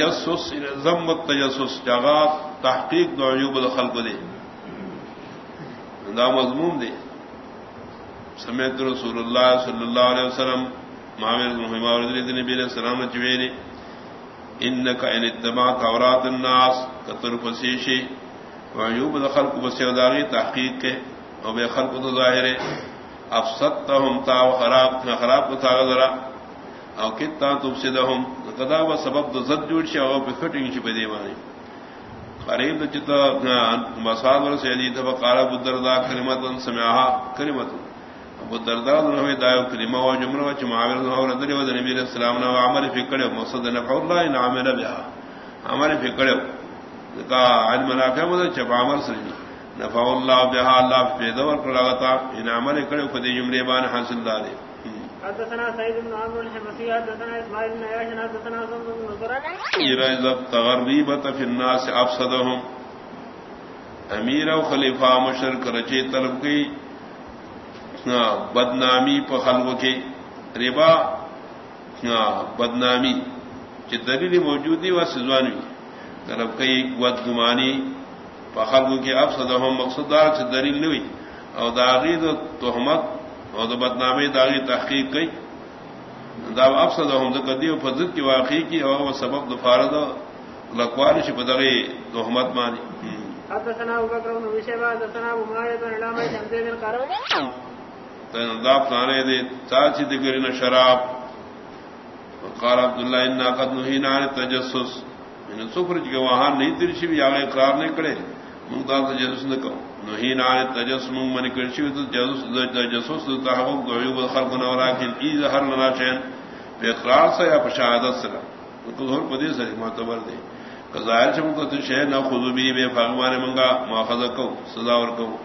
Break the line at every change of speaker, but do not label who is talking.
تجسس ضمت تجسس جاغات تحقیق دو عیوب الخلق دے دا مضمون دے سمیت رسول اللہ صلی اللہ علیہ وسلم معامل محمد نبی علیہ السلام چویری انکا ان اتباع تورات الناس. کتر فسیشی وعیوب الخلق بسیوداری تحقیق کے او بے خلق تو ظاہرے افسدتهم تا خراب خراب کو تا غذرا او کتا تفسدهم قدا و سبب دو زد جوڑ شا او پہ کھٹنگ چھ پہ دیوانی۔ قریب دو چتا مساد ور سیدی تھا قال ابو الدرداء کلمتا سمعها کلمتا ابو الدرداء نے دایو کلمہ و جملہ و معاویہ و رضی اللہ نبی علیہ السلام نے عمل فی کڑے مقصد نفع اللہ ان عمل بها عمل فی کڑے کا علم نافع مدد چپ عمل سرجی نفع اللہ بها اللہ پیدا ور کڑا ان عمل کڑے فدی جملے بان حاصل دارے۔
حدثنا سيد بن عمرو الحمصي، حدثنا اسماعيل بن عياش، حدثنا بن
اذا تغريبه في الناس افسدهم امیر او خلیفہ مشرک رچے طلب کی بدنامی پہ کے ربا بدنامی چ دلیل موجودی و سزوانی. طلب کئی ود گمانی پہ خلق کے افسدهم مقصدار سے دلیل نہیں اور داغید و تہمت اور تو بدنامی داغی تحقیق کی دا افسد ہم کدی و فضل کی واقعی کی اور وہ سبب دفارد لکوار سے بدغی تہمت مانی۔
حدثنا ابو بكر بن ابي شيبه حدثنا ابو معاويه بن علامه شمسين القروي
تنضاف نانے دے چاچی دگرین شراب۔ وقال عبداللہ انا قد نهينا عن التجسس۔ ان سفر کے وہاں نہیں ترشی بھی آگے اقرار نہیں کرے۔ مقدار تجسس نہ کہو نهينا عن التجسس من کرشی تجسس تحقق عيوب الخلق ولكن اذا هر لنا شيء باقرار سے یا بشہادت سے تو ظہور پدی سے معتبر دے۔ ظاہر چمکو تو شے نہ خذ بھی بے فغمان منگا۔ ماخذ کو سزا ور کو۔